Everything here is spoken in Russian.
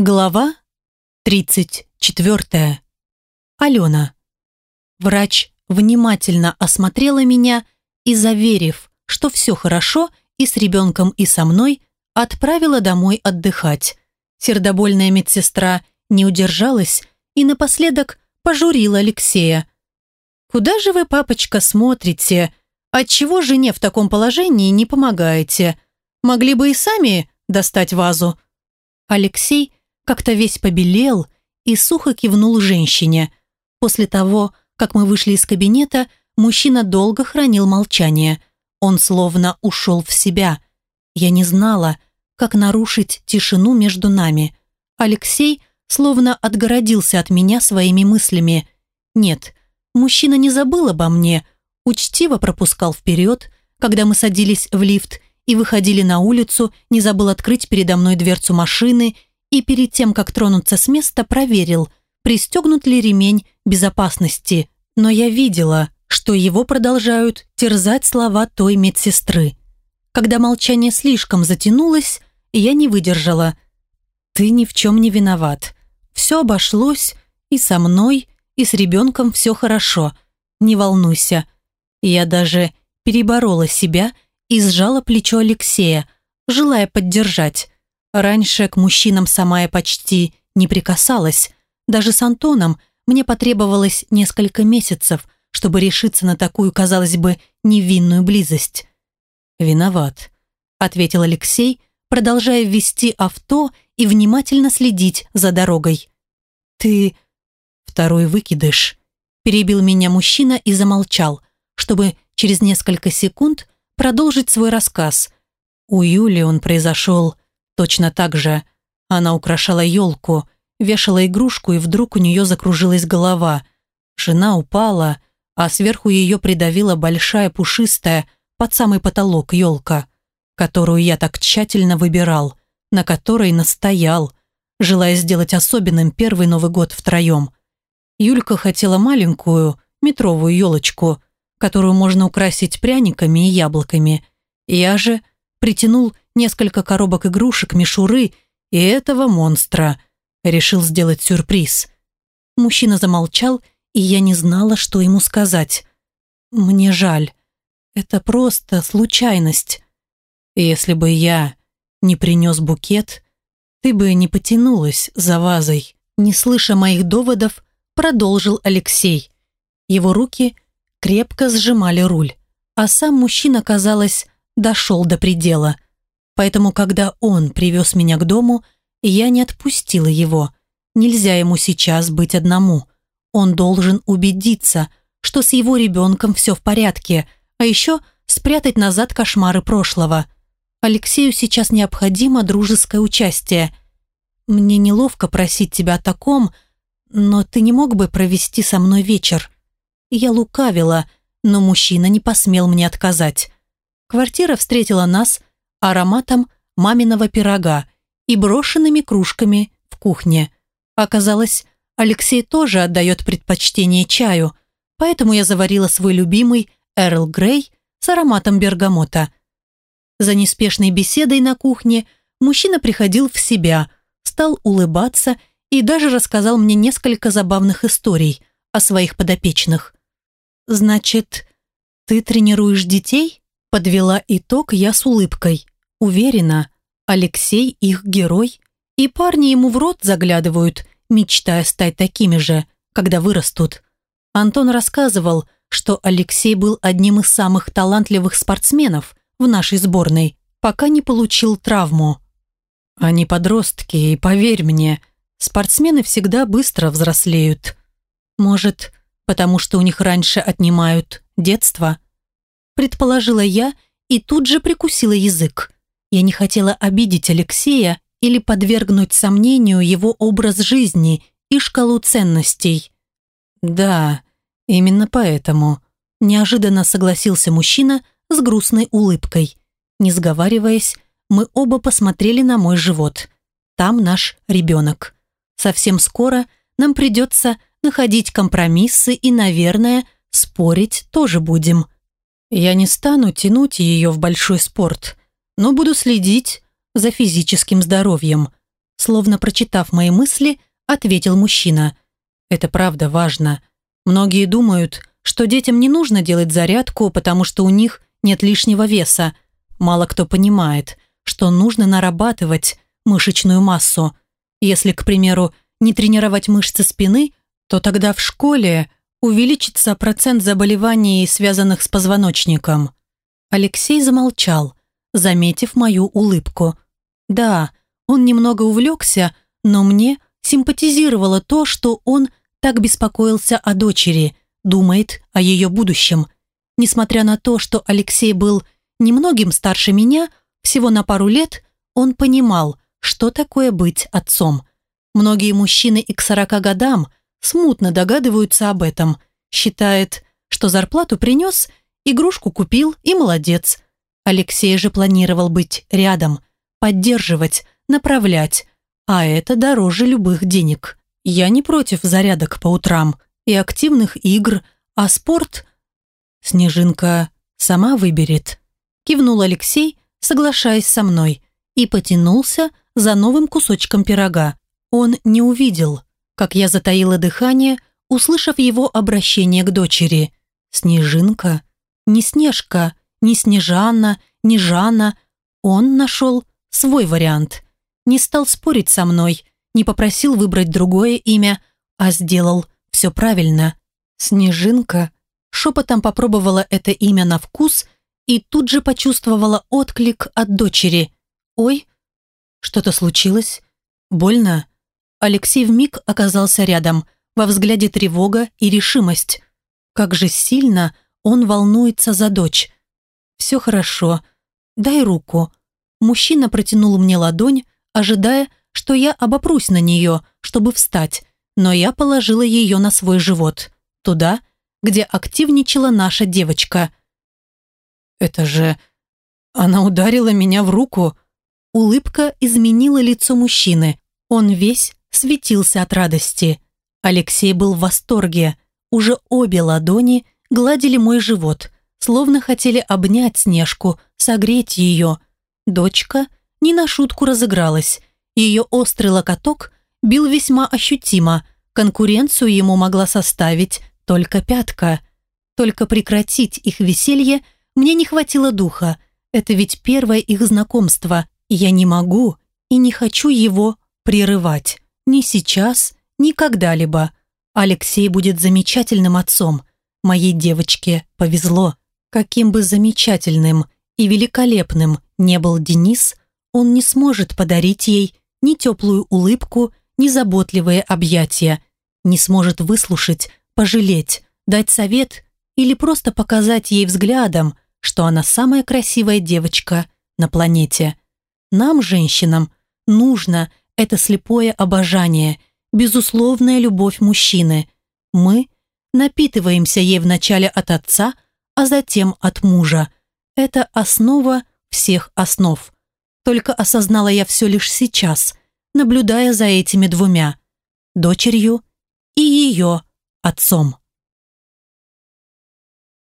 Глава 34. Алена. Врач внимательно осмотрела меня и, заверив, что все хорошо и с ребенком, и со мной, отправила домой отдыхать. Сердобольная медсестра не удержалась и напоследок пожурила Алексея. «Куда же вы, папочка, смотрите? Отчего жене в таком положении не помогаете? Могли бы и сами достать вазу?» Алексей как-то весь побелел и сухо кивнул женщине. После того, как мы вышли из кабинета, мужчина долго хранил молчание. Он словно ушел в себя. Я не знала, как нарушить тишину между нами. Алексей словно отгородился от меня своими мыслями. Нет, мужчина не забыл обо мне, учтиво пропускал вперед, когда мы садились в лифт и выходили на улицу, не забыл открыть передо мной дверцу машины и перед тем, как тронуться с места, проверил, пристегнут ли ремень безопасности. Но я видела, что его продолжают терзать слова той медсестры. Когда молчание слишком затянулось, я не выдержала. «Ты ни в чем не виноват. Все обошлось, и со мной, и с ребенком все хорошо. Не волнуйся». Я даже переборола себя и сжала плечо Алексея, желая поддержать. Раньше к мужчинам сама я почти не прикасалась. Даже с Антоном мне потребовалось несколько месяцев, чтобы решиться на такую, казалось бы, невинную близость. «Виноват», — ответил Алексей, продолжая вести авто и внимательно следить за дорогой. «Ты...» «Второй выкидыш», — перебил меня мужчина и замолчал, чтобы через несколько секунд продолжить свой рассказ. У Юли он произошел Точно так же она украшала елку, вешала игрушку, и вдруг у нее закружилась голова. Жена упала, а сверху ее придавила большая пушистая под самый потолок елка, которую я так тщательно выбирал, на которой настоял, желая сделать особенным первый Новый год втроем. Юлька хотела маленькую, метровую елочку, которую можно украсить пряниками и яблоками. Я же притянул несколько коробок игрушек, мишуры и этого монстра. Решил сделать сюрприз. Мужчина замолчал, и я не знала, что ему сказать. «Мне жаль. Это просто случайность. Если бы я не принес букет, ты бы не потянулась за вазой». Не слыша моих доводов, продолжил Алексей. Его руки крепко сжимали руль, а сам мужчина, казалось, дошел до предела – Поэтому, когда он привез меня к дому, я не отпустила его. Нельзя ему сейчас быть одному. Он должен убедиться, что с его ребенком все в порядке, а еще спрятать назад кошмары прошлого. Алексею сейчас необходимо дружеское участие. Мне неловко просить тебя о таком, но ты не мог бы провести со мной вечер? Я лукавила, но мужчина не посмел мне отказать. Квартира встретила нас ароматом маминого пирога и брошенными кружками в кухне. Оказалось, Алексей тоже отдает предпочтение чаю, поэтому я заварила свой любимый Эрл Грей с ароматом бергамота. За неспешной беседой на кухне мужчина приходил в себя, стал улыбаться и даже рассказал мне несколько забавных историй о своих подопечных. «Значит, ты тренируешь детей?» Подвела итог я с улыбкой. Уверена, Алексей их герой, и парни ему в рот заглядывают, мечтая стать такими же, когда вырастут. Антон рассказывал, что Алексей был одним из самых талантливых спортсменов в нашей сборной, пока не получил травму. Они подростки, и поверь мне, спортсмены всегда быстро взрослеют. Может, потому что у них раньше отнимают детство? предположила я и тут же прикусила язык. Я не хотела обидеть Алексея или подвергнуть сомнению его образ жизни и шкалу ценностей. «Да, именно поэтому», – неожиданно согласился мужчина с грустной улыбкой. Не сговариваясь, мы оба посмотрели на мой живот. Там наш ребенок. Совсем скоро нам придется находить компромиссы и, наверное, спорить тоже будем – я не стану тянуть ее в большой спорт, но буду следить за физическим здоровьем. словно прочитав мои мысли, ответил мужчина. Это правда важно. Многие думают, что детям не нужно делать зарядку, потому что у них нет лишнего веса. Мало кто понимает, что нужно нарабатывать мышечную массу. Если, к примеру, не тренировать мышцы спины, то тогда в школе увеличится процент заболеваний, связанных с позвоночником. Алексей замолчал, заметив мою улыбку. Да, он немного увлекся, но мне симпатизировало то, что он так беспокоился о дочери, думает о ее будущем. Несмотря на то, что Алексей был немногим старше меня, всего на пару лет, он понимал, что такое быть отцом. Многие мужчины и к 40 годам смутно догадываются об этом, считает, что зарплату принес, игрушку купил и молодец. Алексей же планировал быть рядом, поддерживать, направлять, а это дороже любых денег. Я не против зарядок по утрам и активных игр, а спорт Снежинка сама выберет. Кивнул Алексей, соглашаясь со мной, и потянулся за новым кусочком пирога. Он не увидел, как я затаила дыхание, услышав его обращение к дочери. Снежинка, не Снежка, не Снежана, не Жанна. Он нашел свой вариант. Не стал спорить со мной, не попросил выбрать другое имя, а сделал все правильно. Снежинка шепотом попробовала это имя на вкус и тут же почувствовала отклик от дочери. «Ой, что-то случилось? Больно?» Алексей вмиг оказался рядом, во взгляде тревога и решимость. Как же сильно он волнуется за дочь. «Все хорошо. Дай руку». Мужчина протянул мне ладонь, ожидая, что я обопрусь на нее, чтобы встать, но я положила ее на свой живот, туда, где активничала наша девочка. «Это же... Она ударила меня в руку!» Улыбка изменила лицо мужчины. Он весь светился от радости. Алексей был в восторге. Уже обе ладони гладили мой живот, словно хотели обнять Снежку, согреть ее. Дочка не на шутку разыгралась. Ее острый локоток бил весьма ощутимо. Конкуренцию ему могла составить только пятка. Только прекратить их веселье мне не хватило духа. Это ведь первое их знакомство. Я не могу и не хочу его прерывать. Ни сейчас, ни когда-либо. Алексей будет замечательным отцом. Моей девочке повезло. Каким бы замечательным и великолепным не был Денис, он не сможет подарить ей ни теплую улыбку, ни заботливые объятия, не сможет выслушать, пожалеть, дать совет или просто показать ей взглядом, что она самая красивая девочка на планете. Нам, женщинам, нужно это слепое обожание, безусловная любовь мужчины. Мы напитываемся ей вначале от отца, а затем от мужа. Это основа всех основ. Только осознала я все лишь сейчас, наблюдая за этими двумя, дочерью и ее отцом.